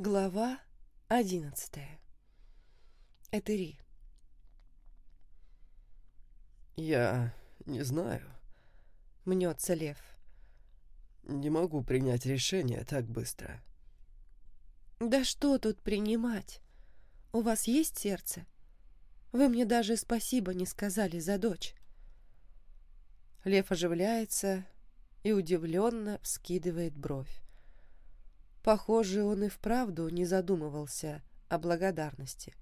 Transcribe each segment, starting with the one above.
Глава одиннадцатая. Этери. «Я не знаю», — мнется Лев. «Не могу принять решение так быстро». «Да что тут принимать? У вас есть сердце? Вы мне даже спасибо не сказали за дочь». Лев оживляется и удивленно вскидывает бровь. Похоже, он и вправду не задумывался о благодарности.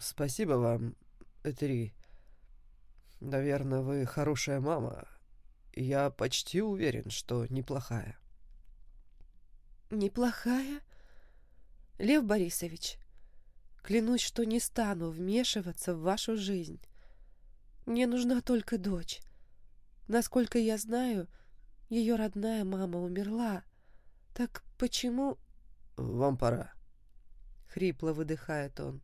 «Спасибо вам, Этери. Наверное, вы хорошая мама. Я почти уверен, что неплохая». «Неплохая? Лев Борисович, клянусь, что не стану вмешиваться в вашу жизнь. Мне нужна только дочь. Насколько я знаю, ее родная мама умерла, «Так почему...» «Вам пора», — хрипло выдыхает он.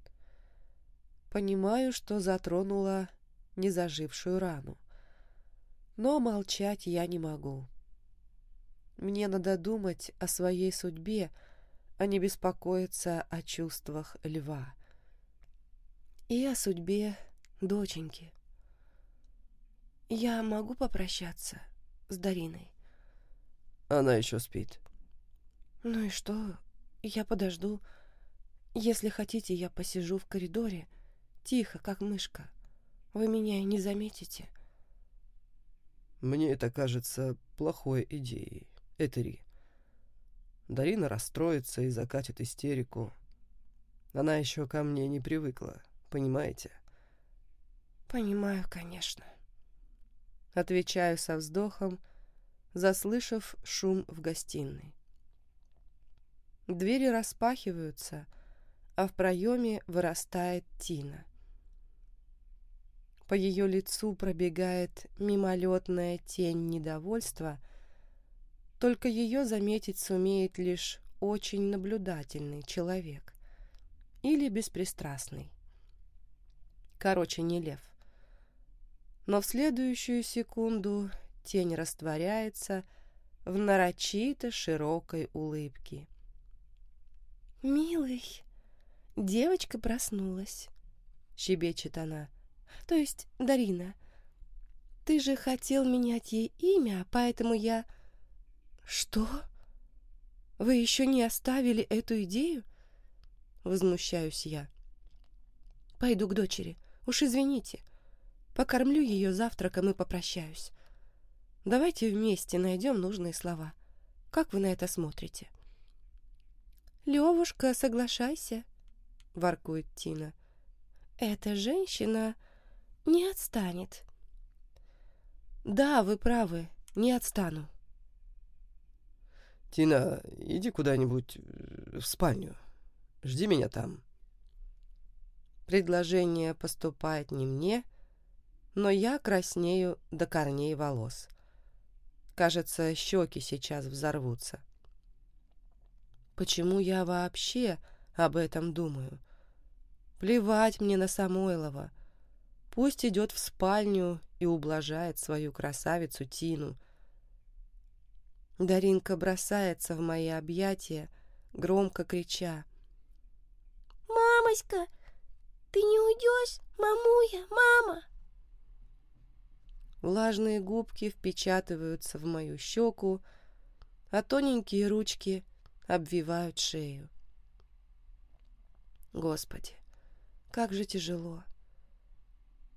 Понимаю, что затронула незажившую рану. Но молчать я не могу. Мне надо думать о своей судьбе, а не беспокоиться о чувствах льва. И о судьбе доченьки. Я могу попрощаться с Дариной? Она еще спит. «Ну и что? Я подожду. Если хотите, я посижу в коридоре, тихо, как мышка. Вы меня и не заметите». «Мне это кажется плохой идеей, Этери. Дарина расстроится и закатит истерику. Она еще ко мне не привыкла, понимаете?» «Понимаю, конечно». Отвечаю со вздохом, заслышав шум в гостиной. Двери распахиваются, а в проеме вырастает Тина. По ее лицу пробегает мимолетная тень недовольства, только ее заметить сумеет лишь очень наблюдательный человек или беспристрастный. Короче, не лев. Но в следующую секунду тень растворяется в нарочито широкой улыбке. «Милый, девочка проснулась», — щебечет она. «То есть Дарина. Ты же хотел менять ей имя, поэтому я...» «Что? Вы еще не оставили эту идею?» Возмущаюсь я. «Пойду к дочери. Уж извините. Покормлю ее завтраком и попрощаюсь. Давайте вместе найдем нужные слова. Как вы на это смотрите?» «Левушка, соглашайся», — воркует Тина. «Эта женщина не отстанет». «Да, вы правы, не отстану». «Тина, иди куда-нибудь э, в спальню. Жди меня там». Предложение поступает не мне, но я краснею до корней волос. Кажется, щеки сейчас взорвутся. Почему я вообще об этом думаю? Плевать мне на Самойлова. Пусть идет в спальню и ублажает свою красавицу Тину. Даринка бросается в мои объятия, громко крича. «Мамочка, ты не уйдешь, мамуя, мама!» Влажные губки впечатываются в мою щеку, а тоненькие ручки обвивают шею. Господи, как же тяжело.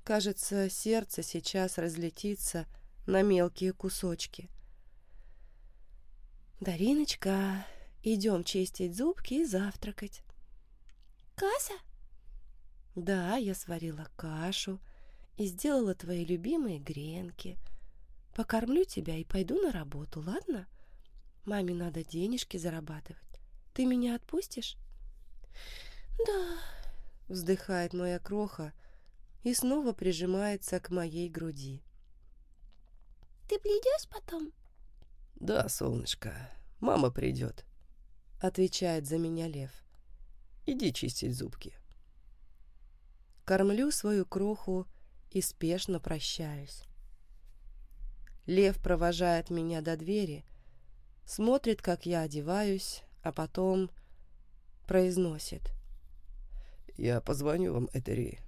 Кажется, сердце сейчас разлетится на мелкие кусочки. «Дариночка, идем чистить зубки и завтракать». «Каса?» «Да, я сварила кашу и сделала твои любимые гренки. Покормлю тебя и пойду на работу, ладно?» Маме надо денежки зарабатывать. Ты меня отпустишь? Да, вздыхает моя кроха и снова прижимается к моей груди. Ты придешь потом? Да, солнышко, мама придет, отвечает за меня лев. Иди чистить зубки. Кормлю свою кроху и спешно прощаюсь. Лев провожает меня до двери, смотрит, как я одеваюсь, а потом произносит. «Я позвоню вам, Этери.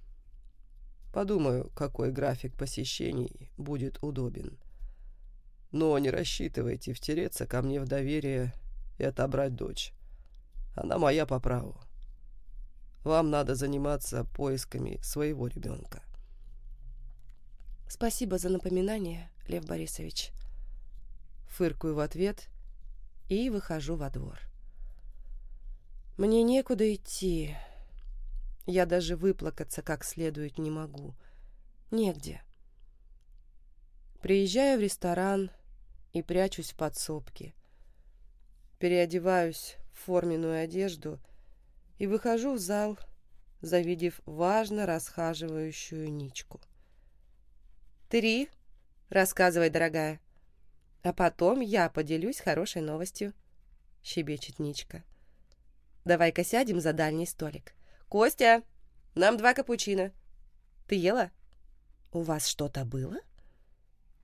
Подумаю, какой график посещений будет удобен. Но не рассчитывайте втереться ко мне в доверие и отобрать дочь. Она моя по праву. Вам надо заниматься поисками своего ребенка. Спасибо за напоминание, Лев Борисович. Фыркаю в ответ и выхожу во двор. Мне некуда идти. Я даже выплакаться как следует не могу. Негде. Приезжаю в ресторан и прячусь в подсобке. Переодеваюсь в форменную одежду и выхожу в зал, завидев важно расхаживающую Ничку. «Три?» — рассказывай, дорогая. «А потом я поделюсь хорошей новостью», — щебечет Ничка. «Давай-ка сядем за дальний столик. Костя, нам два капучино. Ты ела? У вас что-то было?»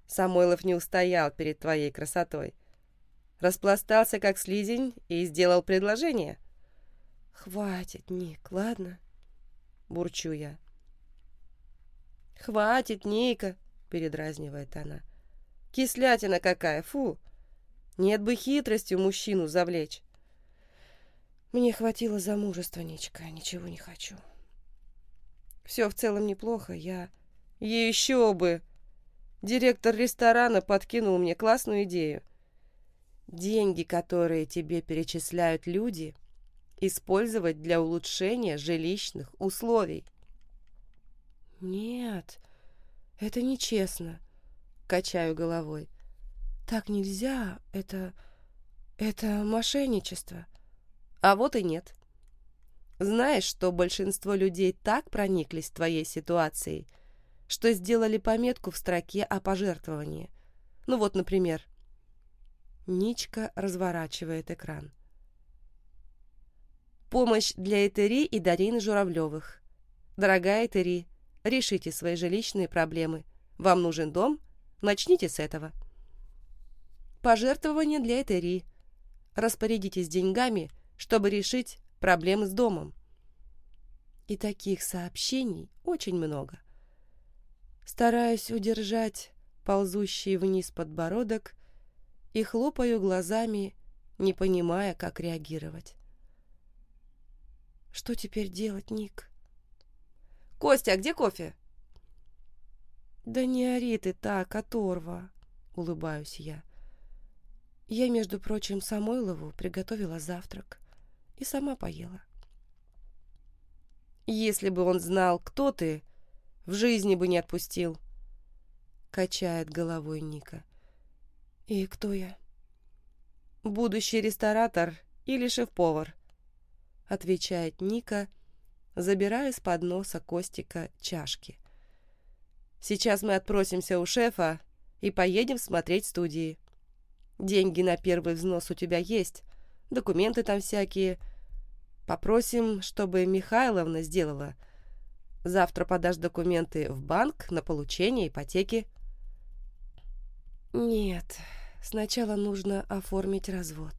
Самойлов не устоял перед твоей красотой. Распластался, как слизень, и сделал предложение. «Хватит, Ник, ладно?» — бурчу я. «Хватит, Ника!» — передразнивает она. «Кислятина какая, фу! Нет бы хитростью мужчину завлечь!» Мне хватило замужества, Ничка, ничего не хочу. Все в целом неплохо, я... Еще бы! Директор ресторана подкинул мне классную идею. Деньги, которые тебе перечисляют люди, использовать для улучшения жилищных условий. Нет, это нечестно, качаю головой. Так нельзя, это... это мошенничество. А вот и нет. Знаешь, что большинство людей так прониклись твоей ситуацией, что сделали пометку в строке о пожертвовании. Ну вот, например. Ничка разворачивает экран. Помощь для Этери и Дарины Журавлевых. Дорогая Этери, решите свои жилищные проблемы. Вам нужен дом? Начните с этого. Пожертвование для Этери. Распорядитесь деньгами, чтобы решить проблемы с домом. И таких сообщений очень много. Стараюсь удержать ползущий вниз подбородок и хлопаю глазами, не понимая, как реагировать. Что теперь делать, Ник? Костя, а где кофе? Да не ори ты так, оторва, улыбаюсь я. Я, между прочим, Самойлову приготовила завтрак и сама поела. Если бы он знал, кто ты, в жизни бы не отпустил. Качает головой Ника. И кто я? Будущий ресторатор или шеф-повар? Отвечает Ника, забирая с подноса Костика чашки. Сейчас мы отпросимся у шефа и поедем смотреть студии. Деньги на первый взнос у тебя есть, документы там всякие. Попросим, чтобы Михайловна сделала – Завтра подашь документы в банк на получение ипотеки. Нет, сначала нужно оформить развод.